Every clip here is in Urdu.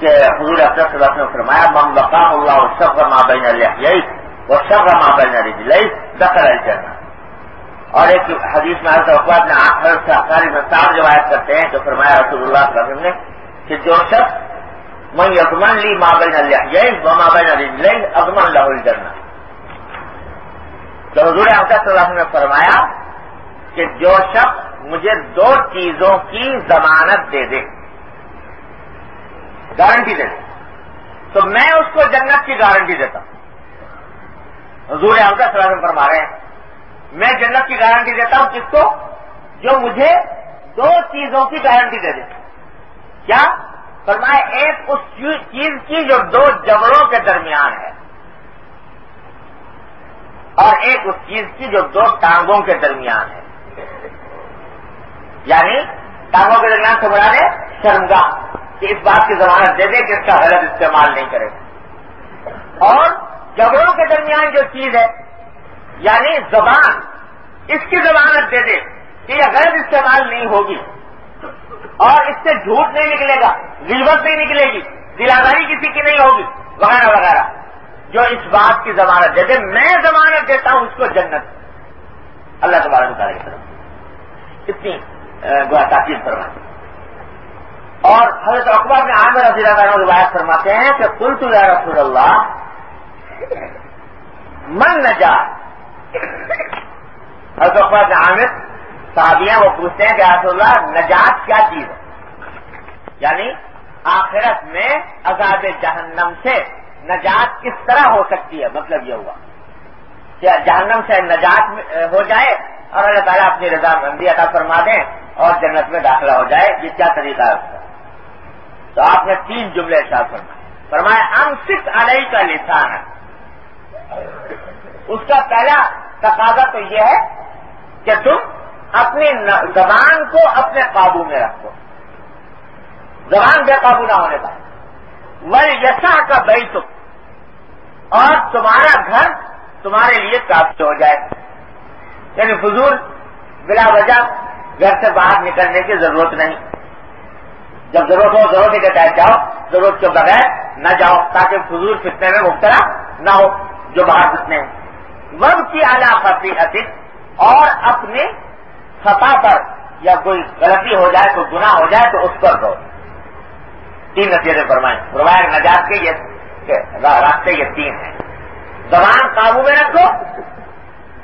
کہ حضور صلی اللہ نے فرمایا مم بقا اللہ شب ماں بین یہی وہ شب ماں بین رجلئی دخل الجنہ. اور ایک حدیث میں حضرت نے ساری نصاب روایت کرتے ہیں تو فرمایا رسول اللہ صلی اللہ علیہ وسلم نے کہ جو شخص میں یزمن لی ماں بین یہی وہ ماں بین رجلئی ازمن لہ الجنہ. تو حضور احمد صلی اللہ علیہ نے فرمایا کہ جو شخص مجھے دو چیزوں کی ضمانت دے دے گارنٹی دے تو میں اس کو جنت کی گارنٹی دیتا ہوں۔ حضور احمد صلی فرما رہے ہیں، میں جنت کی گارنٹی دیتا ہوں کس کو؟ جو مجھے دو چیزوں کی گارنٹی دے دے۔ کیا؟ فرمائے ایک اس چیز کی جو دو جبڑوں کے درمیان ہے۔ اور ایک اس چیز کی جو دو ٹانگوں کے درمیان ہے۔ یعنی ٹانگوں کے درمیان سے بڑا دے شرمگاہ۔ کہ اس بات کی ضمانت دے دے کہ اس کا غلط استعمال نہیں کرے۔ اور جبڑوں کے درمیان جو چیز ہے یعنی زبان، اس کی ضمانت دے دے کہ یہ غلط استعمال نہیں ہوگی۔ اور اس سے جھوٹ نہیں نکلے گا غیبت نہیں نکلے گی، دلاداری کسی کی نہیں ہوگی، وغیرہ وغیرہ۔ جو اس بات کی ضمانت دے دے، میں ضمانت دیتا ہوں اس کو جنت۔ اللہ تبارک تعالیٰ کی طرف۔ اتنی گوا تاکید فرماتی اور حضرت اخبار میں عامر رضی اللہ عنہ روایت فرماتے ہیں کہ کل تو یا رسول اللہ، من نجات حضرت اخبار میں عامر صحابیاں وہ پوچھتے ہیں کہ رسول اللہ، نجات کیا چیز ہے؟ یعنی آخرت میں عذاب جہنم سے نجات کس طرح ہو سکتی ہے؟ مطلب یہ ہوا کہ جہنم سے نجات ہو جائے اور اللہ تعالیٰ اپنی رضا مندی عطا فرما دیں اور جنت میں داخلہ ہو جائے، یہ کیا طریقہ ہے؟ اس کا تو آپ نے تین جملے ارشاد فرمائے۔ فرمایا ام سکھ علیہ کا لسان ہے اس کا پہلا تقاضا تو یہ ہے کہ تم اپنی زبان کو اپنے قابو میں رکھو۔ زبان بے قابو نہ ہونے پائے۔ ول یسا کا بیت اور تمہارا گھر تمہارے لیے کافی ہو جائے۔ یعنی فضول بلا وجہ گھر سے باہر نکلنے کی ضرورت نہیں۔ جب ضرورت ہو، ضرورت کے تحت جاؤ، ضرورت کے بغیر نہ جاؤ، تاکہ فضول فتنے میں مبتلا نہ ہو، جو باہر فتنے ہیں۔ وب کی اعلیٰ فصیح اور اپنی سطح پر یا کوئی غلطی ہو جائے، کوئی گناہ ہو جائے، تو اس پر رہو تین نتیجے فرمائیں فرمایا نجات کے یہ راستے یہ تین ہیں۔ زبان قابو میں رکھو،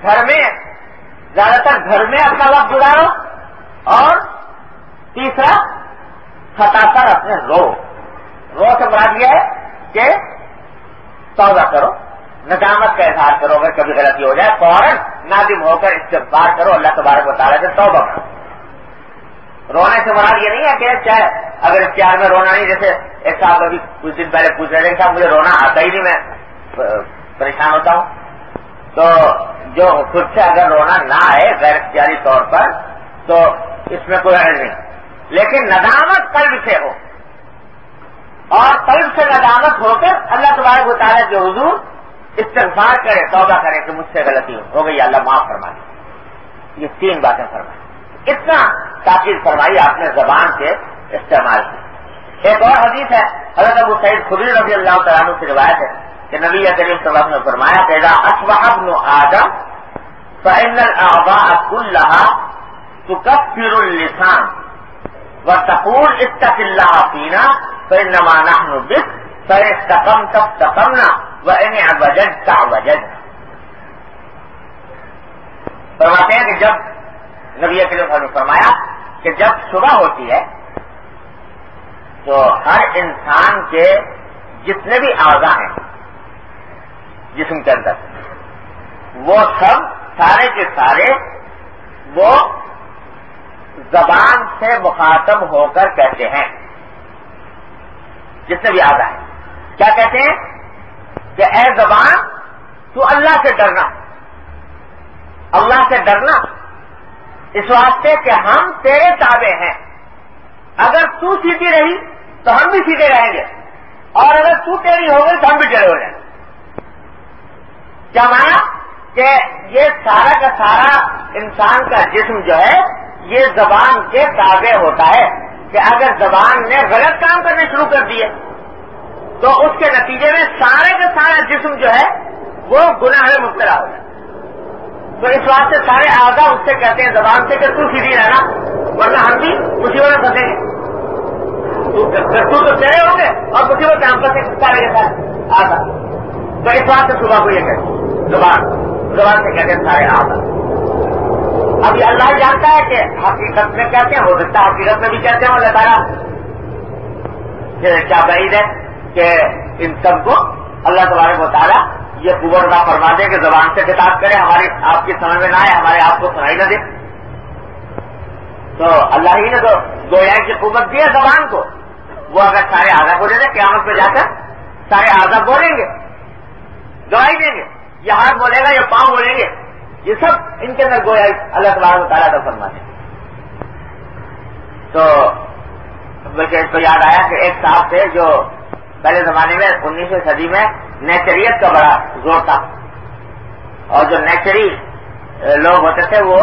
گھر میں زیادہ تر گھر میں اپنا وقت گزارو، اور تیسرا سطح پر اپنے رو۔ رو سے مراد یہ ہے کہ سودا کرو ندامت کا اظہار کرو، اگر کبھی غلطی ہو جائے فوراً نادم ہو کر استفار کرو، اللہ تبارک بتا رہے تھے توبہ کرو۔ رونے سے مراد یہ نہیں ہے کہ چاہے اگر اختیار میں رونا نہیں، جیسے ایک صاحب ابھی کچھ دن پہلے پوچھ رہے تھے صاحب، مجھے رونا آتا ہی نہیں، میں پریشان ہوتا ہوں۔ تو جو خود سے اگر رونا نہ آئے غیر اختیاری طور پر، تو اس میں کوئی حل نہیں۔ لیکن ندامت قلب سے ہو۔ اور قلب سے ندامت ہو کر اللہ تبارک بتا جو حضور استغفار کرے، توبہ کرے کہ مجھ سے غلطی ہو۔ گئی، اللہ معاف فرما یہ تین باتیں فرمائیں اتنا تاکید فرمائی آپ نے زبان سے استعمال کی۔ ایک اور حدیث ہے، حضرت ابو سعید خدری رضی اللہ تعالیٰ سے روایت ہے کہ نبی کریم صلی اللہ علیہ وسلم نے فرمایا پیدا اشبحب نو آدم فعن الآبا کلحا تکفر اللسان۔ و تقول اتق اللہ پینا فإن نما نحن بک فاستقم تب تقمنا و ان وجد کا وجد فرماتے ہیں کہ جب نبی کریم نے فرمایا کہ جب صبح ہوتی ہے تو ہر انسان کے جتنے بھی اعضا ہیں، جسم کے اندر، وہ سب سارے کے سارے وہ زبان سے مخاطب ہو کر کہتے ہیں۔ جتنے بھی اعضا ہیں کیا کہتے ہیں؟ کہ اے زبان، تو اللہ سے ڈرنا۔ اللہ سے ڈرنا۔ اس واسطے کہ ہم تیرے تابع ہیں۔ اگر تو سیدھی رہی، تو ہم بھی سیدھے رہیں گے۔ اور اگر تو تیری ہو گئی، تو ہم بھی ٹیڑے ہو جائیں گے۔ کیا مانا؟ کہ یہ سارا کا سارا انسان کا جسم جو ہے یہ زبان کے تابع ہوتا ہے کہ اگر زبان نے غلط کام کرنے شروع کر دیے تو اس کے نتیجے میں سارے کا سارا جسم جو ہے، وہ گناہ میں مبتلا ہو تو اس بات سے سارے آگا اس سے کہتے ہیں، زبان سے کہ تو سیدھی رہنا، ورنہ ہم بھی مصیبت میں پھنسیں گے۔ تو تو چڑے ہوں گے اور مصیبت میں ہم پھنسے سارے کے ساتھ آگا تو اس بات سے صبح کو یہ کہتے ہیں، زبان زبان سے کہتے ہیں، سارے آگا اب یہ اللہ جانتا ہے کہ حقیقت میں کہتے ہیں، ہو سکتا ہے حقیقت میں بھی کہتے ہیں، اللہ تعالیٰ۔ کیا بعید ہے کہ ان سب کو اللہ تبارک و تعالیٰ یہ قوت ادا فرما دے کہ زبان سے کتاب کرے، ہماری آپ کی سمجھ میں نہ آئے، ہمارے آپ کو سنائی نہ دے۔ تو اللہ ہی نے تو گویا کی قوت دی ہے زبان کو۔ وہ اگر سارے آزاد بولے تھے قیامت پہ جا کر سارے آزاد بولیں گے گواہی دیں گے۔ یہ ہاتھ بولے گا یا پاؤں بولیں گے۔ یہ سب ان کے اندر گویا اللہ تبارک تعالیٰ کا فرما دے تو بلکہ اس کو یاد آیا کہ ایک صاحب تھے جو پہلے زمانے میں، انیسویں صدی میں نیچریت کا بڑا زور تھا۔ اور جو نیچری لوگ ہوتے تھے وہ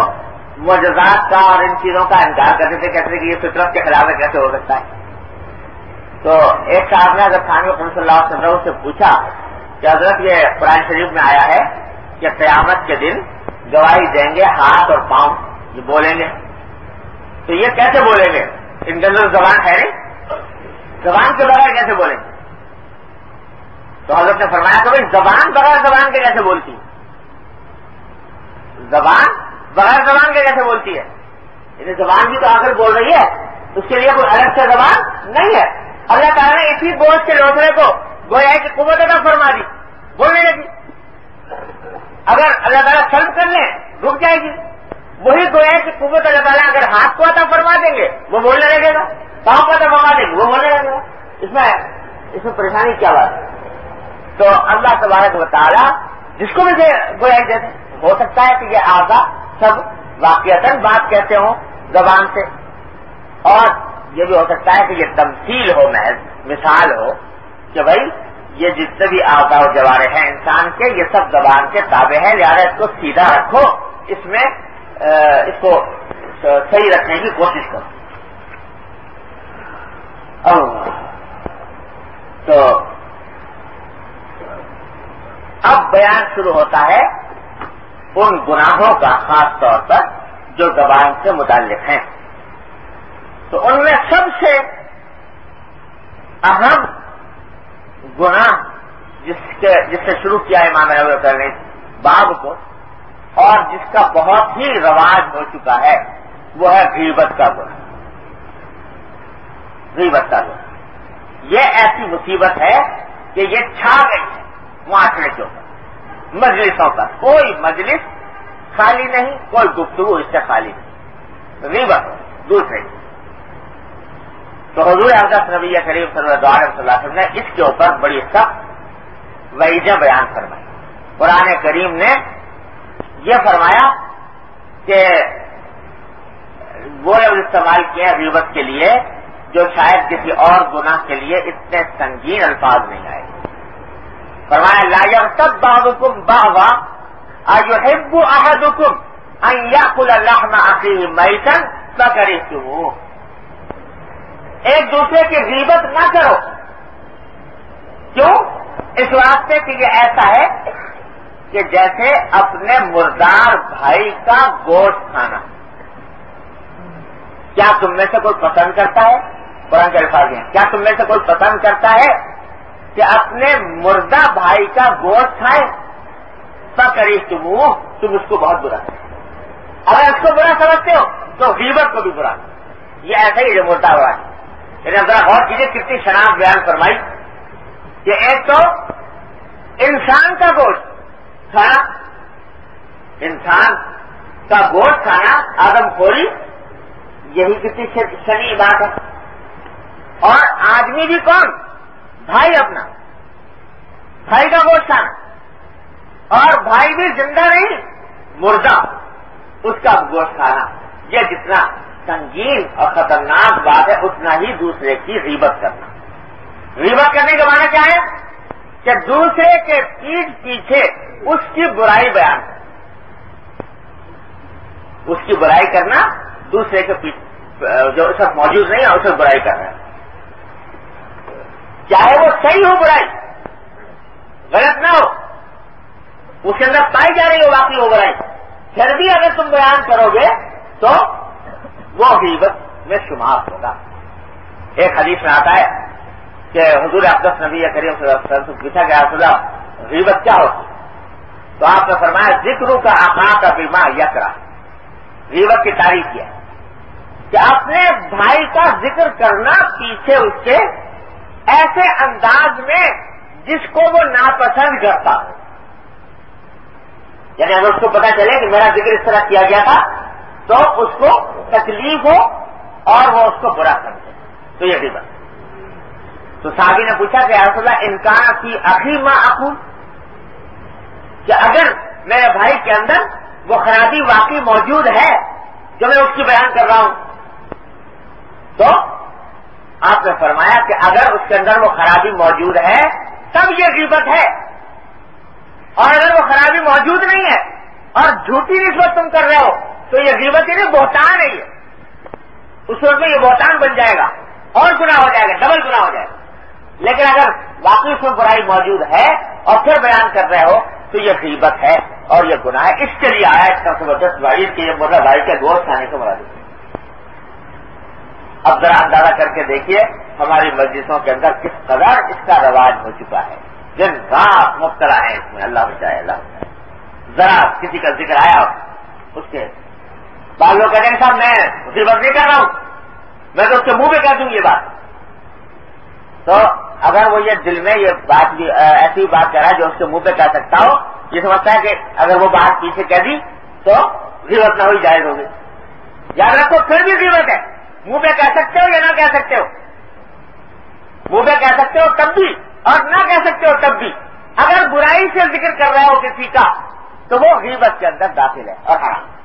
معجزات کا اور ان چیزوں کا انکار کرتے تھے، کہتے تھے کہ یہ فطرت کے خلاف کیسے ہو سکتا ہے؟ تو ایک صاحب نے اگر خان صلی اللہ علیہ وسلم سے پوچھا کہ حضرت یہ قرآن شریف میں آیا ہے کہ قیامت کے دن گواہی دیں گے، ہاتھ اور پاؤں یہ بولیں گے۔ تو یہ کیسے بولیں گے؟ ان کے اندر زبان ہے نہیں؟ زبان کے بغیر کیسے بولیں گے؟ تو حضرت نے فرمایا کہ بھائی، زبان بغیر زبان کے کیسے بولتی ہے؟ زبان بغیر زبان کے کیسے بولتی ہے؟ یعنی زبان بھی تو آخر بول رہی ہے، اس کے لیے کوئی الگ سے زبان نہیں ہے۔ اللہ تعالیٰ نے اسی بوجھ کے لوٹنے کو گویا کہ قوت ادا فرما دی۔ بولنے لگی۔ اگر اللہ تعالیٰ سلب کر لیں، رک جائے گی۔ وہی گویا کہ قوت اللہ تعالیٰ اگر ہاتھ کو عطا فرما دیں گے، وہ بولنے لگے گا۔ پاؤں کو عطا فرما دیں گے، وہ بولنے لگے گا۔ اس میں اس میں پریشانی کیا بات ہے؟ تو اللہ تبارک و تعالیٰ جس کو بھی گویا جیسے ہو سکتا ہے کہ یہ آزا سب واقعات بات کہتے ہوں زبان سے۔ اور یہ بھی ہو سکتا ہے کہ یہ تمثیل ہو، محض مثال ہو کہ بھائی یہ جتنے بھی آزا و جوارے ہیں انسان کے، یہ سب زبان کے تابع ہیں، لہٰذا اس کو سیدھا رکھو، اس میں اس کو صحیح رکھنے کی کوشش کرو۔ تو اب بیان شروع ہوتا ہے ان گناہوں کا، خاص طور پر جو زبان سے متعلق ہیں۔ تو ان میں سب سے اہم گناہ جس کے جس سے شروع کیا امام کر نے باب کو، اور جس کا بہت ہی رواج ہو چکا ہے، وہ ہے غیبت کا گناہ۔ غیبت کا گناہ۔ یہ ایسی مصیبت ہے کہ یہ چھا گئی ہے معاشرے کے اوپر مجلسوں پر۔ کوئی مجلس خالی نہیں، کوئی گفتگو اس سے خالی نہیں۔ ریبت دوسرے۔ تو حضور احمد نبی کریم صلی اللہ علیہ وسلم نے اس کے اوپر بڑی سخت وعیدیں بیان فرمائی۔ قرآن کریم نے یہ فرمایا کہ وہ لفظ استعمال کیے ریبت کے لیے جو شاید کسی اور گناہ کے لیے اتنے سنگین الفاظ نہیں آئے۔ فرمایا، لا يغتب بعضكم بعضا ايحب احدكم ان ياكل لحم اخيه ميتا فكرهتموه ایک دوسرے کی غیبت نہ کرو۔ کیوں؟ اس واسطے کہ یہ ایسا ہے کہ جیسے اپنے مردار بھائی کا گوشت کھانا۔ کیا تم میں سے کوئی پسند کرتا ہے؟ قرآن کے الفاظ ہیں کیا تم میں سے کوئی پسند کرتا ہے کہ اپنے مردہ بھائی کا گوشت کھائے؟ کری تم تم اس کو بہت برا اگر اس کو برا سمجھتے ہو تو غیبت کو بھی برا۔ یہ ایسا ہی جو مردہ ہوا ہے یعنی ذرا غور کیجیے کتنی شناخت بیان فرمائی۔ کہ ایک تو انسان کا گوشت کھانا، انسان کا گوشت کھانا، آدم خوری یہی کتنی شنی بات ہے۔ اور آدمی بھی کون؟ بھائی اپنا۔ بھائی کا گوشت کھانا۔ اور بھائی بھی زندہ نہیں، مردہ۔ اس کا گوشت کھانا۔ یہ جتنا سنگین اور خطرناک بات ہے اتنا ہی دوسرے کی ریبت کرنا۔ ریبت کرنے کا معنی کیا ہے؟ کہ دوسرے کے پیٹ پیچھے اس کی برائی بیان اس کی برائی کرنا دوسرے کے پیٹ جو اس وقت موجود نہیں ہے اسے برائی کر رہا ہے چاہے وہ صحیح ہو برائی، غلط نہ ہو، اس کے اندر پائی جا رہی ہو واقعی ہو برائی۔ پھر بھی اگر تم بیان کرو گے تو وہ غیبت میں شمار ہوگا۔ ایک حدیث میں آتا ہے کہ حضور افدس نبی کریم صلی اللہ علیہ وسلم پوچھا گیا خدا غیبت کیا ہوتی تو آپ نے فرمایا، ذکر کا آقا کا بیما یکرا غیبت کی تاریخ کیا۔ کہ اپنے بھائی کا ذکر کرنا پیچھے اس کے ایسے انداز میں جس کو وہ ناپسند کرتا ہو۔ یعنی اگر اس کو پتا چلے کہ میرا ذکر اس طرح کیا گیا تھا تو اس کو تکلیف ہو اور وہ اس کو برا سمجھے تو یہ بھی بات۔ تو صحابی نے پوچھا کہ اللہ انکان کی آخری ماں آخو کہ اگر میرے بھائی کے اندر وہ خرابی واقعی موجود ہے جو میں اس کی بیان کر رہا ہوں، تو آپ نے فرمایا کہ اگر اس کے اندر وہ خرابی موجود ہے، تب یہ غیبت ہے۔ اور اگر وہ خرابی موجود نہیں ہے اور جھوٹی نسبت تم کر رہے ہو تو یہ غیبت ہی نہیں بہتان ہے یہ۔ اس وقت میں یہ بہتان بن جائے گا۔ اور گنا ہو جائے گا، ڈبل گنا ہو جائے گا۔ لیکن اگر واقعی میں برائی موجود ہے اور پھر بیان کر رہے ہو، تو یہ غیبت ہے اور یہ گناہ ہے۔ اس کے لیے آیا اس کا زبردست بھائی کہ یہ مرغا بھائی کے گوشت کھانے کو مرا دیتے اب ذرا اندازہ کر کے دیکھیے ہماری مسجدوں کے اندر کس قدر اس کا رواج ہو چکا ہے۔ جن رات مبتلا ہے اس میں، اللہ بچائے اللہ بچائے۔ ذرا کسی کا ذکر آیا اس کے بعض لوگ کہتے ہیں صاحب، میں غیبت نہیں کر رہا ہوں۔ میں تو اس کے منہ پہ کہہ دوں یہ بات۔ تو اگر وہ یہ دل میں یہ بات ایسی بات کہہ رہا ہے جو اس کے منہ پہ کہہ سکتا ہو، یہ سمجھتا ہے کہ اگر وہ بات پیچھے کہہ دی تو ضرورت نہ ہوئی، جائز ہوگی یاد رکھو، پھر بھی ضرورت ہے۔ منہ پہ کہہ سکتے ہو یا نہ کہہ سکتے ہو؟ منہ پہ کہہ سکتے ہو تب بھی اور نہ کہہ سکتے ہو تب بھی۔ اگر برائی سے ذکر کر رہے ہو کسی کا، تو وہ غیبت کے اندر داخل ہے اور حرام۔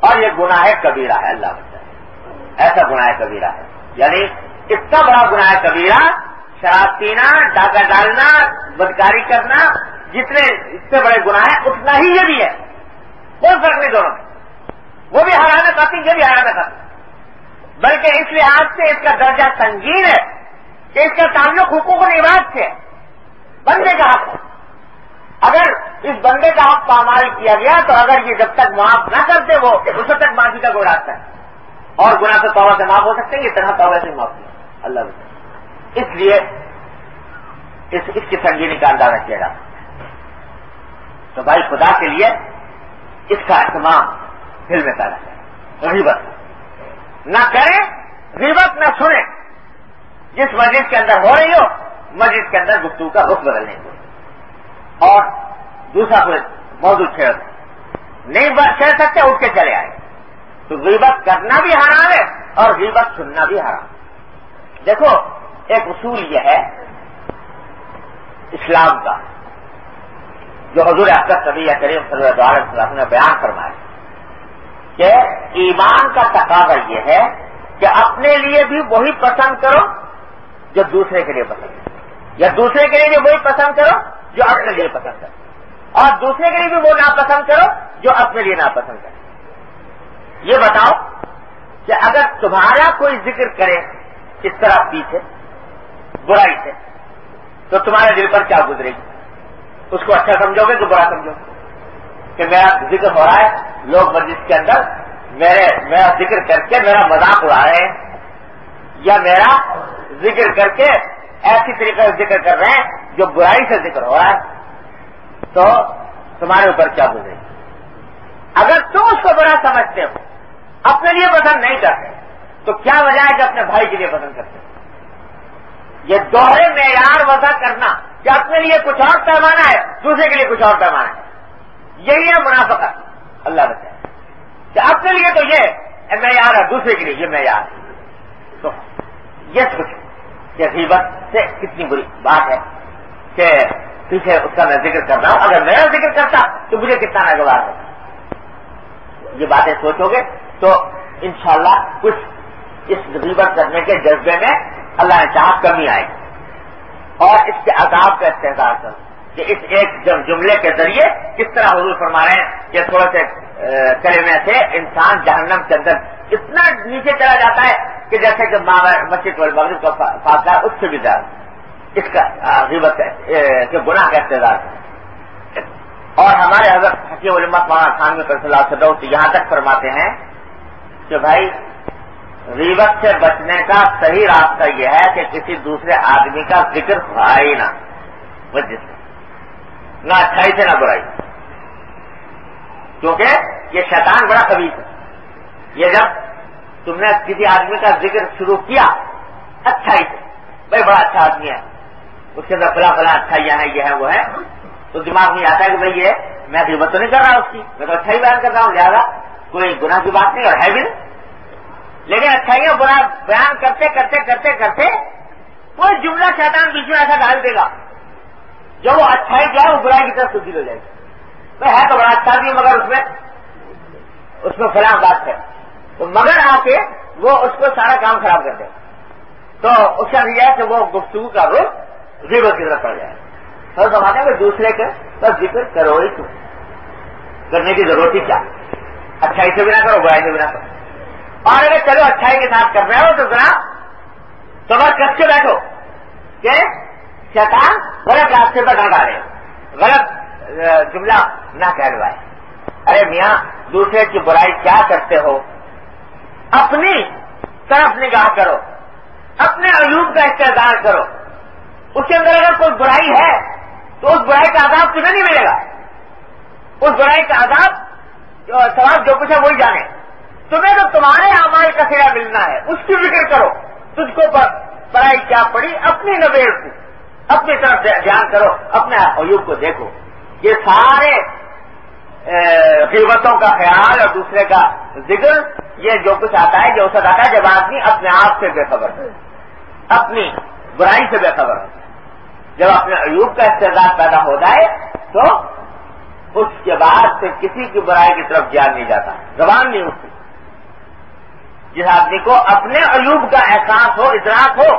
اور یہ گناہ کبیرہ ہے، اللہ ایسا گناہ کبیرہ ہے۔ یعنی اتنا بڑا گناہ کبیرہ، شراب پینا، ڈاکہ ڈالنا، بدکاری کرنا، جتنے اس سے بڑے گناہ ہیں، اتنا ہی یہ بھی ہے۔ کوئی فرق نہیں دونوں میں۔ وہ بھی ہرانا کافی یہ بھی ہرانا کافی بلکہ اس لحاظ سے اس کا درجہ سنگین ہے کہ اس کا تعلق حقوق و نواز سے بندے کا حق ہے اگر اس بندے کا حق پامال کیا گیا تو اگر یہ جب تک معاف نہ کرتے وہ اس تک معافی کا کوئی راستہ ہے۔ اور گناہ سے توبہ سے معاف ہو سکتے ہیں، یہ طرح توبہ سے معاف نہیں اللہ اس لیے اس اس کی سنگینی کا اندازہ کیا جا تو بھائی خدا کے لیے اس کا اہتمام دل میں پیدا کرے غیبت۔ نہ کریں، غیبت نہ سنیں۔ جس مسجد کے اندر ہو رہی ہو مسجد کے اندر گفتگو کا رخ بدلنے کو۔ اور دوسرا کوئی موضوع چھیڑ نہیں چھیڑ سکتے، اٹھ کے چلے آئے۔ تو غیبت کرنا بھی حرام ہے اور غیبت سننا بھی حرام۔ دیکھو، ایک اصول یہ ہے اسلام کا، جو حضور اختر صبی کریم صلی اللہ علیہ وسلم نے بیان فرمایا کہ ایمان کا تقاضا یہ ہے کہ اپنے لیے بھی وہی پسند کرو جو دوسرے کے لیے پسند کرو۔ یا دوسرے کے لیے بھی وہی پسند کرو جو اپنے لیے پسند کرو۔ اور دوسرے کے لیے بھی وہ ناپسند کرو جو اپنے لیے ناپسند کرو یہ بتاؤ کہ اگر تمہارا کوئی ذکر کرے اس طرح پیچھے، برائی سے، تو تمہارے دل پر کیا گزرے گی؟ اس کو اچھا سمجھو گے تو برا سمجھو گے؟ کہ میرا ذکر ہو رہا ہے، لوگ مسجد کے اندر میرے، میرا ذکر کر کے میرا مذاق اڑا رہے ہیں، یا میرا ذکر کر کے ایسی طریقے سے ذکر کر رہے ہیں جو برائی سے ذکر ہو رہا ہے۔ تو تمہارے اوپر کیا گزرے گی؟ اگر تم اس کو برا سمجھتے ہو، اپنے لیے پسند نہیں کرتے تو کیا وجہ ہے کہ اپنے بھائی کے لیے پسند کرتے یہ دوہرے معیار وضع کرنا کہ اپنے لیے کچھ اور پیمانہ ہے، دوسرے کے لیے کچھ اور پیمانہ ہے۔ یہی ہے منافقت۔ اللہ بچائے کہ اپنے لیے تو یہ معیار ہے، دوسرے کے لیے یہ معیار ہے۔ تو یہ سوچو کہ غیبت سے کتنی بری بات ہے کہ پیچھے اس کا میں ذکر کر رہا ہوں۔ اگر میرا ذکر کرتا تو مجھے کتنا ناگوار ہوتا یہ باتیں سوچو گے تو انشاءاللہ کچھ اس غیبت کرنے کے جذبے میں اللہ نے چاہ کمی آئے۔ گی اور اس کے عذاب کا استحصال کر۔ کہ اس ایک جملے کے ذریعے کس طرح حضور فرما رہے ہیں کہ تھوڑے سے کلمے سے انسان جہنم کے اندر اتنا نیچے چلا جاتا ہے کہ جیسے کہ مسجد والمغرب کا فاصلہ اس سے بھی زیادہ۔ اس کا غیبت کے گناہ کا اقتدار اور ہمارے حضرت حکیم علمت مولانا خان میں اللہ صدوت یہاں تک فرماتے ہیں کہ بھائی، غیبت سے بچنے کا صحیح راستہ یہ ہے کہ کسی دوسرے آدمی کا ذکر ہی نہ، وجہ سے۔ نہ اچھائی سے نہ برائی۔ کیونکہ یہ شیطان بڑا خبیص ہے۔ یہ جب تم نے کسی آدمی کا ذکر شروع کیا، اچھائی سے، بھائی بڑا اچھا آدمی ہے۔ اس کے اندر فلاں فلاں اچھائیاں ہیں یہ ہے وہ ہے۔ تو دماغ میں آتا ہے کہ بھائی یہ میں غیبت تو نہیں کر رہا اس کی۔ میں تو اچھائی بیان کر رہا ہوں، لہٰذا کوئی گناہ کی بات نہیں اور ہے بھی۔ نہیں لیکن اچھائیوں برا بیان کرتے کرتے کرتے کرتے کوئی جملہ شیطان بیچ میں ایسا ڈال دے گا۔ جو وہ اچھائی جو ہے وہ برائی کی طرف تبدیل ہو جائے گی۔ تو ہے تو بڑا اچھا بھی مگر اس میں اس میں فلاں بات ہے۔ تو مگر آ کے وہ اس کو سارا کام خراب کر دے۔ تو اس کا یہ ہے کہ وہ گفتگو کا رخ زیرو کی طرف پڑ جائے۔ تو سماتے ہیں کہ دوسرے کے بس ذکر کرو ہی تم کرنے کی ضرورت ہی کیا؟ اچھائی سے بھی نہ کرو، برائی سے بھی نہ کرو۔ اور اگر چلو اچھائی کے ساتھ کر رہے ہو تو ذرا صبر کس کے بیٹھو۔ کہ شیطان غلط راستے پر نہ ڈالے غلط جملہ نہ کہلوائے۔ ارے میاں، دوسرے کی برائی کیا کرتے ہو؟ اپنی طرف نگاہ کرو۔ اپنے عیوب کا استعدار کرو۔ اس کے اندر اگر کوئی برائی ہے، تو اس برائی کا عذاب تمہیں نہیں ملے گا۔ اس برائی کا عذاب سوال جو کچھ ہے، وہی جانے۔ تمہیں تو تمہارے امال کا سیرا ملنا ہے، اس کی فکر کرو۔ تجھ کو پڑھائی کیا پڑی؟ اپنی نبیڑ کو۔ اپنی طرف دھیان کرو، اپنے عیوب کو دیکھو۔ یہ سارے قیمتوں کا خیال اور دوسرے کا ذکر، یہ جو کچھ آتا ہے جو اسے آتا ہے جب آدمی اپنے آپ سے بے خبر ہے اپنی برائی سے بے خبر ہے جب اپنے عیوب کا استعداد پیدا ہو جائے تو اس کے بعد سے کسی کی برائی کی طرف جان نہیں جاتا، زبان نہیں اٹھتی۔ جس آدمی کو اپنے عیوب کا احساس ہو، ادراک ہو،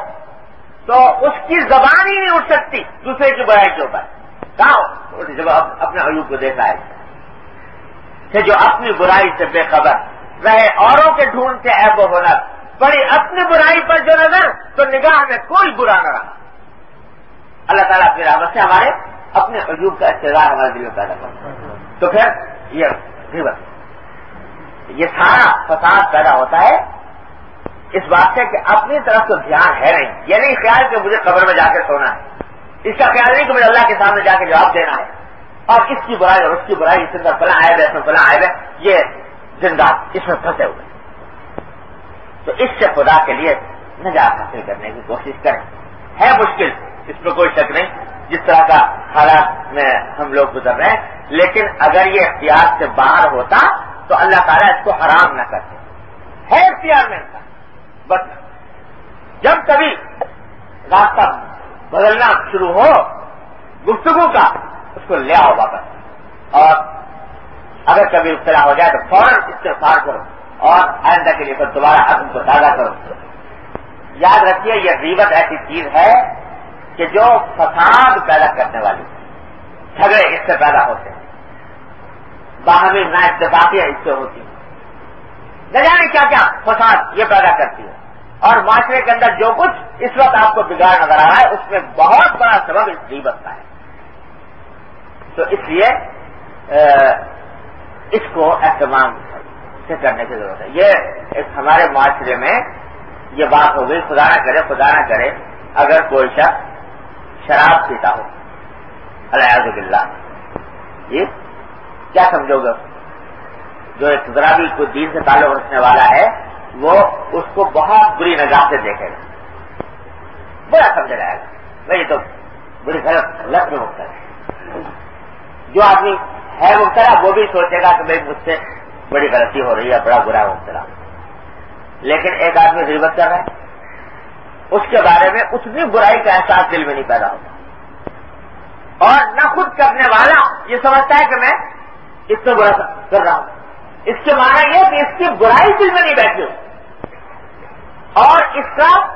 تو اس کی زبان ہی نہیں اٹھ سکتی، دوسرے کی برائی کے اوپر۔ کہاں؟ جب اپنے عیوب کو دیکھا ہے کہ جو اپنی برائی سے بے خبر، رہے اوروں کے ڈھونڈ سے ایب و ہنر پڑی اپنی برائی پر جو نظر، تو نگاہ میں کوئی برا نہ رہا۔ اللہ تعالیٰ اپنی رحمت سے ہمارے اپنے عجوب کا استعدار ہمارے دل میں پیدا کرتا تو پھر یہ یہ سارا فساد پیدا ہوتا ہے اس بات سے کہ اپنی طرف تو دھیان ہے نہیں۔ یہ نہیں خیال کہ مجھے قبر میں جا کے سونا ہے۔ اس کا خیال نہیں کہ مجھے اللہ کے سامنے جا کے جواب دینا ہے۔ اور اس کی برائی اور اس کی برائی اس اندر فلاں آئے اس میں فلاں آئے یہ زندہ اس میں پھنسے ہوئے۔ تو اس سے خدا کے لیے نجات حاصل کرنے کی کوشش کریں۔ ہے مشکل۔ اس میں کوئی شک نہیں جس طرح کا حالات میں ہم لوگ گزر رہے ہیں۔ لیکن اگر یہ اختیار سے باہر ہوتا تو اللہ تعالیٰ اس کو حرام نہ کرتے۔ ہے اختیار میں بس۔ جب کبھی راستہ بدلنا شروع ہو، گفتگو کا اس کو لے آؤ واپس۔ اور اگر کبھی ابتلا ہو جائے تو فوراً اس سے پار کرو اور آئندہ کے لیے پھر دوبارہ عدم کو تازہ کرو۔ یاد رکھیے، یہ ریبت ایسی چیز ہے کہ جو فساد پیدا کرنے والی جھگڑے اس سے پیدا ہوتے ہیں۔ باہمی نہ اتفاقیاں اس سے ہوتی نہ جانے کیا کیا فساد یہ پیدا کرتی ہے۔ اور معاشرے کے اندر جو کچھ اس وقت آپ کو بگاڑ نظر آ رہا ہے، اس میں بہت بڑا سبب اس غیبت کا ہے۔ تو اس لیے اس کو اہتمام سے کرنے کی ضرورت ہے۔ یہ ہمارے معاشرے میں یہ بات ہو گئی، خدا نہ کرے، خدا نہ کرے، اگر کوئی شخص شراب پیتا ہو۔ الحاظ بلّہ یہ کیا سمجھو گے؟ جو ایک ذرا بھی کوئی دین سے تعلق رکھنے والا ہے، وہ اس کو بہت بری نگاہ سے دیکھے گا۔ بڑا سمجھا جائے گا۔ بھائی تو بری غلط غلط میں مبتلا ہے۔ جو آدمی ہے مبتلا، وہ بھی سوچے گا کہ بھائی مجھ سے بڑی غلطی ہو رہی ہے، بڑا برا مبتلا۔ لیکن ایک آدمی غیبت کر رہا ہے۔ اس کے بارے میں اتنی برائی کا احساس دل میں نہیں پیدا ہوتا۔ اور نہ خود کرنے والا، یہ سمجھتا ہے کہ میں اس سے برا کر رہا ہوں۔ اس کے معنی یہ کہ اس کی برائی دل میں نہیں بیٹھی ہو اور اس کا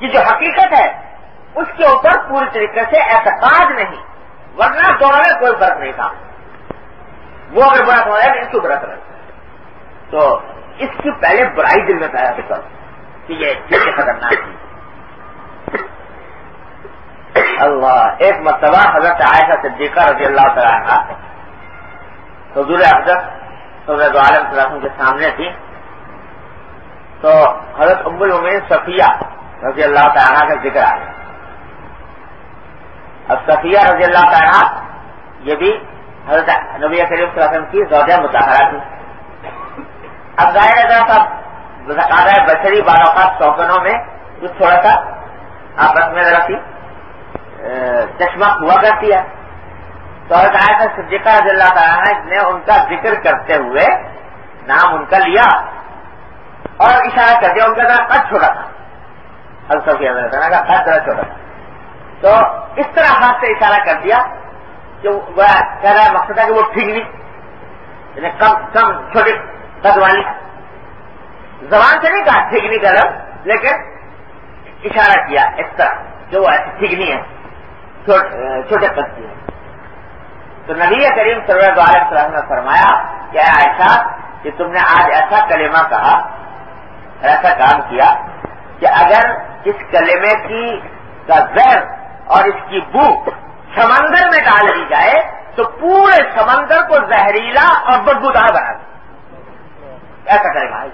یہ جو حقیقت ہے، اس کے اوپر پوری طریقے سے اعتقاد نہیں، ورنہ دونوں میں کوئی فرق نہیں تھا۔ وہ اگر برا سمجھ رہا ہے اس کو برا سمجھ تو اس کی پہلے برائی دل میں پیدا کر کہ یہ خطرناک اللہ، ایک مرتبہ حضرت عائشہ صدیقہ رضی اللہ تعالیٰ حضور حضرت حضرت عالم صلی کے سامنے تھی، تو حضرت ام المین صفیہ رضی اللہ تعالیٰ کا ذکر آ گیا اب صفیہ رضی اللہ تعالیٰ یہ بھی حضرت نبی کریم صلی اللہ علیہ وسلم کی زوجہ مظاہرہ تھی اب ظاہر ہے بشری بالوں کا شوقنوں میں کچھ تھوڑا سا آپس میں ذرا سی چشمہ ہوا کرتی ہے۔ تو حضرت صدیقہ رضی اللہ تعالیٰ نے ان کا ذکر کرتے ہوئے نام ان کا لیا اور اشارہ کر دیا، ان کا ذرا قد چھوٹا تھا۔ حضرت صفیہ کا قد ذرا چھوٹا۔ تھا تو اس طرح ہاتھ سے اشارہ کر دیا کہ وہ کہہ رہا مقصد ہے کہ وہ ٹھیک نہیں یعنی کم کم، چھوٹی قد والی زبان سے نہیں کہا ٹھیک نہیں کر لیکن اشارہ کیا اس طرح جو وہ ٹھیک نہیں ہے۔ چھوٹے قد کی ہے۔ تو نبی کریم سرور علیہ السلام نے فرمایا کہ ایسا کہ تم نے آج ایسا کلمہ کہا ایسا کام کیا کہ اگر اس کلمے کی کا زہر اور اس کی بو سمندر میں ڈال دی جائے، تو پورے سمندر کو زہریلا اور بدبودار بنا دے۔ ایسا کلمہ ہے۔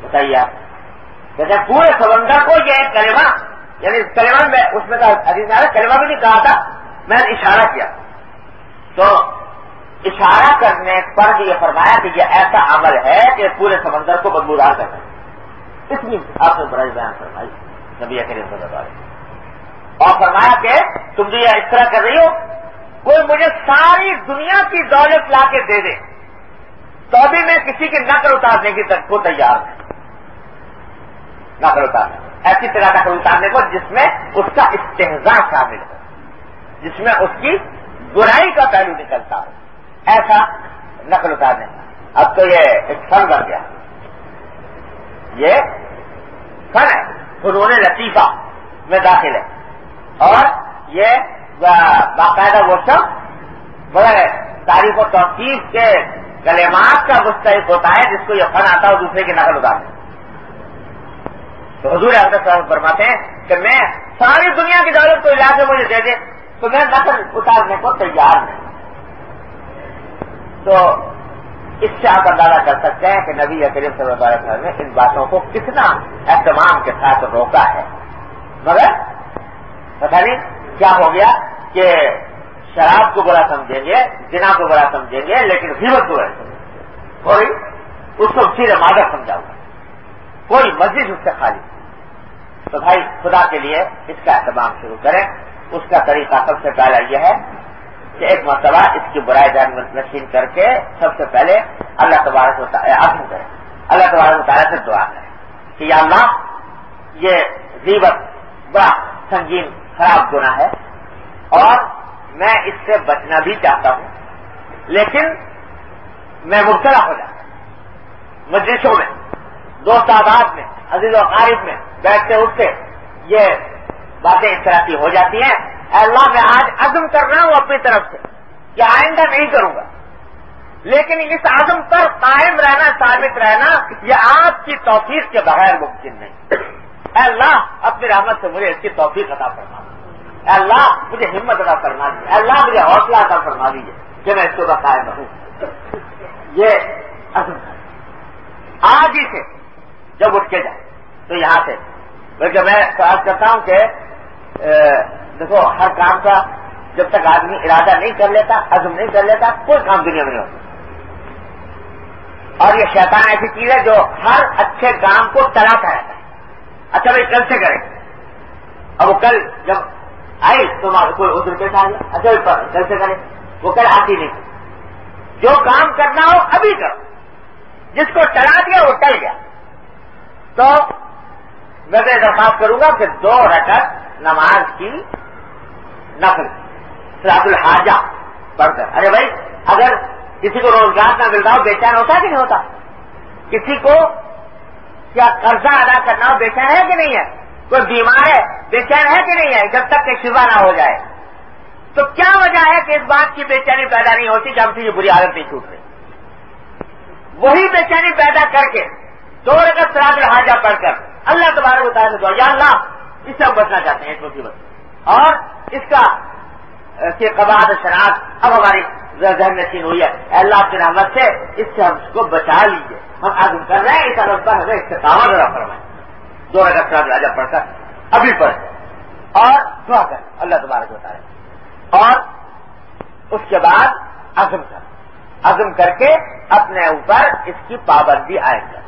بتائیے آپ جیسے پورے سمندر کو یہ کلمہ یعنی کلمہ میں اس میں کلمہ بھی نہیں کہا تھا، میں نے اشارہ کیا۔ تو اشارہ کرنے پر بھی یہ فرمایا کہ یہ ایسا عمل ہے کہ پورے سمندر کو بدبودار کرنا اس لیے آپ نے بڑا بیان فرمائی نبی کریم صلی اللہ علیہ اور فرمایا کہ تم جو یہ اس طرح کر رہی ہو، کوئی مجھے ساری دنیا کی دولت لا کے دے دے۔ تو ابھی میں کسی کی نقل اتارنے کی کو تیار ہوں۔ نقل اتارنے۔ ایسی طرح نقل اتارنے کو جس میں اس کا استحضا شامل ہو، جس میں اس کی برائی کا پہلو نکلتا ہو۔ ایسا نقل اتارنے اب تو یہ ایک فن بن گیا۔ یہ فن ہے۔ فنون لطیفہ میں داخل ہے۔ اور یہ باقاعدہ وہ سب بڑے تاریخ و توقیف کے کلمات کا مستحق ہوتا ہے جس کو یہ فن آتا ہے دوسرے کی نقل اتارنے تو حضور حضرت صاحب فرماتے ہیں کہ میں ساری دنیا کی دولت کو علاج مجھے دے دے، تو میں نقل اتارنے کو تیار نہیں۔ تو اس سے آپ اندازہ کر سکتے ہیں کہ نبی کریم صلی اللہ علیہ وسلم نے ان باتوں کو کتنا اہتمام کے ساتھ روکا ہے۔ مگر پتا نہیں کیا ہو گیا کہ شراب کو بڑا سمجھیں گے جنا کو بڑا سمجھیں گے، لیکن غیبت کو بڑا سمجھیں گے۔ کوئی اس کو سیرے مادہ سمجھا ہوا۔ کوئی مسجد اس سے خالی تو بھائی خدا کے لیے اس کا اہتمام شروع کریں۔ اس کا طریقہ سب سے پہلا یہ ہے کہ ایک مرتبہ اس کی برائی جان نشین کر کے سب سے پہلے اللہ تبارک عزم کرے اللہ تبارک مطالعہ سے دعا کرے کہ یا اللہ، یہ غیبت بڑا سنگین، خراب گنا ہے۔ اور میں اس سے بچنا بھی چاہتا ہوں، لیکن میں مبتلا ہو جاتا ہوں، مجلسوں میں۔ دوست آباد میں، عزیز و قارب میں بیٹھتے اٹھتے، یہ باتیں اس طرح کی ہو جاتی ہیں۔ اللہ، میں آج عزم کر رہا ہوں اپنی طرف سے کہ آئندہ نہیں کروں گا۔ لیکن اس عزم پر قائم رہنا، ثابت رہنا، یہ آپ کی توفیق کے بغیر ممکن نہیں۔ اے اللہ، اپنی رحمت سے مجھے اس کی توفیق عطا فرما اے اللہ، مجھے ہمت ادا فرما دیجیے اے اللہ، مجھے حوصلہ عطا فرما دیجیے کہ میں اس کو قائم رہوں۔ یہ عزم آج ہی سے جب اٹھ کے جائے۔ تو یہاں سے۔ بلکہ میں سوال کرتا ہوں کہ دیکھو، ہر کام کا جب تک آدمی ارادہ نہیں کر لیتا، عزم نہیں کر لیتا، کوئی کام دنیا میں نہیں ہوتا۔ اور یہ شیطان ایسی چیز ہے جو ہر اچھے کام کو تلاتا رہتا ہے۔ اچھا بھائی، کل سے کریں۔ اب وہ کل جب آئی تو کوئی اس روپے سے آ گیا۔ اچھا کل سے کریں۔ وہ کل آتی نہیں۔ جو کام کرنا ہو، ابھی کرو۔ جس کو ٹلا دیا، وہ ٹل گیا۔ تو میں تو درخواست کروں گا کہ دو رکعت نماز کی نقل سراط الحاجہ پڑھ کر۔ ارے بھائی، اگر کسی کو روزگار نہ مل رہا ہو، بے چین ہوتا ہے کہ نہیں ہوتا؟ کسی کو کیا قرضہ ادا کرنا ہو، بے چین ہے کہ نہیں ہے؟ کوئی بیمار ہے، بے چین ہے کہ نہیں ہے؟ جب تک کہ شفا نہ ہو جائے۔ تو کیا وجہ ہے کہ اس بات کی بے چینی پیدا نہیں ہوتی کہ ہم سے یہ بری عادت نہیں چھوٹ رہی وہی بے چینی پیدا کر کے دو رقط سراج الحاجہ پڑھ کر۔ اللہ تبارک بتایا تو یا اللہ، اس سے ہم بچنا چاہتے ہیں، اس مصیبت اور اس کا کہ قباد شراب اب ہماری ذہن نشین ہوئی ہے۔ اللہ کی رحمت سے اس سے ہم اس کو بچا لیجیے ہم عزم کر رہے ہیں، اس عدم پر ہمیں استقامت ذرا فرمائیں دو رقم صاحب راجا پڑھ کر ابھی پڑھ۔ اور دعا کر، اللہ تبارک بتا رہے اور اس کے بعد عزم کر۔ عزم کر کے اپنے اوپر اس کی پابندی آئے گا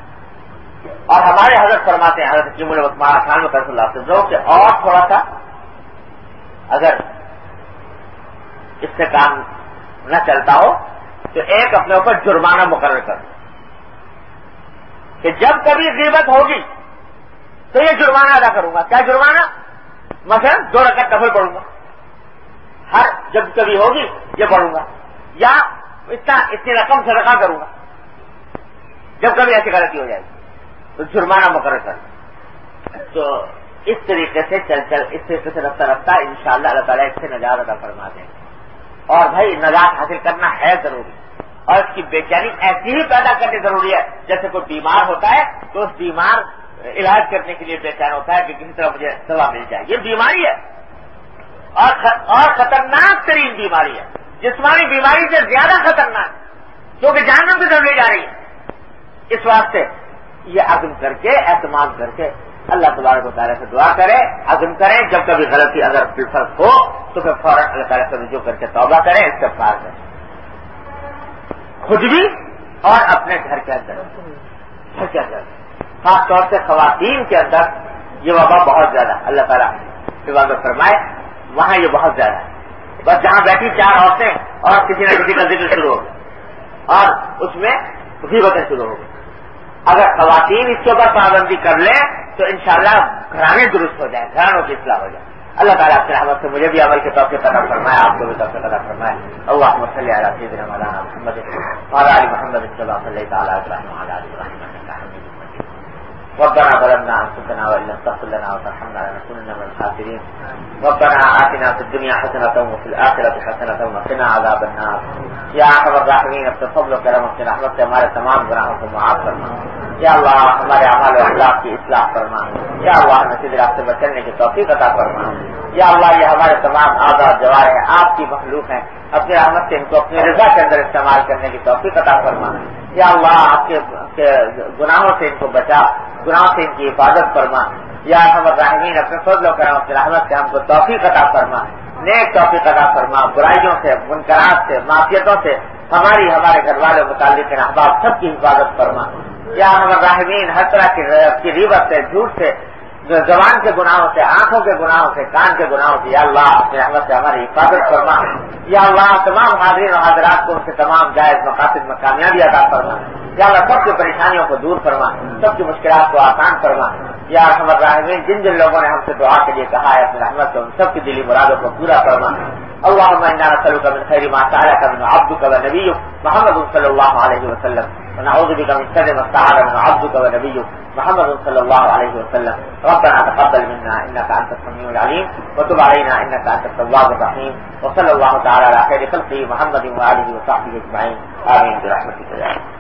اور ہمارے حضرت فرماتے ہیں، حضرت کیم الکمار خان میں کرس اللہ سے کہ اور تھوڑا سا اگر اس سے کام نہ چلتا ہو تو ایک اپنے اوپر جرمانہ مقرر کر کہ جب کبھی غیبت ہوگی تو یہ جرمانہ ادا کروں گا۔ کیا جرمانہ؟ مثلا دو رقم ڈبل پڑوں گا۔ ہر جب کبھی ہوگی یہ پڑھوں گا۔ یا اتنا اتنی رقم سے رکھا کروں گا۔ جب کبھی ایسی غلطی ہو جائے گی۔ جرمانہ مقرر کر تو اس طریقے سے چل چل، اس طریقے سے رفتہ رفتہ ان شاء اللہ اللہ تعالیٰ اس سے نجات ادا فرما دیں۔ گے اور بھائی، نجات حاصل کرنا ہے ضروری۔ اور اس کی بے چینی ایسی ہی پیدا کرنی ضروری ہے، جیسے کوئی بیمار ہوتا ہے، تو اس بیمار علاج کرنے کے لیے بے چین ہوتا ہے کہ کسی طرح مجھے دوا مل جائے۔ یہ بیماری ہے۔ اور خطرناک ترین بیماری ہے۔ جسمانی بیماری سے زیادہ خطرناک کیونکہ جانوں کی ضروری جا رہی ہے۔ اس واسطے یہ عزم کر کے، اعتماد کر کے اللہ تبارک و تعالیٰ سے دعا کرے، عزم کریں جب کبھی غلطی اگر فرق ہو، تو پھر فوراً اللہ تعالیٰ سے رجوع کر کے توبہ کریں اس سے پار کریں خود بھی اور اپنے گھر کے اندر۔ گھر کے اندر۔ خاص طور سے خواتین کے اندر یہ وبا بہت زیادہ اللہ تعالیٰ عبادت فرمائے، وہاں یہ بہت زیادہ ہے۔ بس جہاں بیٹھی، چار عورتیں اور کسی نہ کسی کا ذکر شروع ہو اور اس میں بھی وقت شروع ہو گئی۔ اگر خواتین اس کے اوپر پابندی کر لیں، تو انشاءاللہ گھرانے درست ہو جائیں، گھرانوں کی اصلاح ہو جائے اللہ تعالیٰ آپ رحمت سے مجھے بھی عمل کے طور پہ پتا فرمایا آپ کو بھی طور سے قدر فرمایا اللہ مسلی علیہ محمد اور علی محمد صلی اللہ علیہ تعالیٰ ربنا ظلمنا انفسنا وان لم تغفر لنا وترحمنا لنكونن من الخاسرين. ربنا آتنا في الدنيا حسنة وفي الآخرة حسنة وقنا عذاب النار. یا ارحم الراحمین اپنے فضل و کرم اپنے رحمت سے ہمارے تمام، گناہوں کو معاف کرنا یا اللہ ہمارے اعمال و اخلاق کی اصلاح فرما یا اللہ ہمیں سیدھے راستے پر چلنے کی توفیق عطا فرما یا اللہ یہ ہمارے تمام آزاد جوار ہیں، آپ کی مخلوق ہیں۔ اپنی رحمت سے ان کو اپنی رضا کے اندر استعمال کرنے کی توفیق عطا فرما یا اللہ آپ کے گناہوں سے ان کو بچا، گناہوں سے ان کی حفاظت فرما۔ یا ہم اپنے فضل و کرم، اپنی رحمت سے ہم کو توفیق عطا فرما۔ نیک توفیق عطا فرما، برائیوں سے، منکرات سے معافیتوں سے ہماری ہمارے گھر والے متعلق احباب، سب کی حفاظت فرما۔ یا ہم راہمین ہر طرح کی ریبت سے، جھوٹ سے، زبان کے گناہوں سے، آنکھوں کے گناہوں سے، کان کے گناہوں سے، یا اللہ، اپنے احمد سے ہماری حفاظت فرما۔ یا اللہ، تمام حاضرین و حاضرات کو ان کے تمام جائز مقاصد میں کامیابی ادا فرما۔ یا اللہ، سب کی پریشانیوں کو دور فرما، سب کی مشکلات کو آسان فرما۔ یا احمد راہمین جن جن لوگوں نے ہم سے دعا کے لیے کہا ہے، اپنے رحمت سے، ان سب کی دلی مرادوں کو پورا فرما۔ اللہ نسلك من خير ما سألك من عبدك ونبيك محمد صلى الله عليه وسلم۔ ونعوذ بك من شر ما استعاذنا عبدك ونبيك محمد صلى الله عليه وسلم. ربنا تقبل منا انك انت السميع العليم. وتب علينا انك انت التواب الرحيم. وصلى الله تعالى على خير خلقه محمد واله وصحبه اجمعين امين برحمتك يا رب.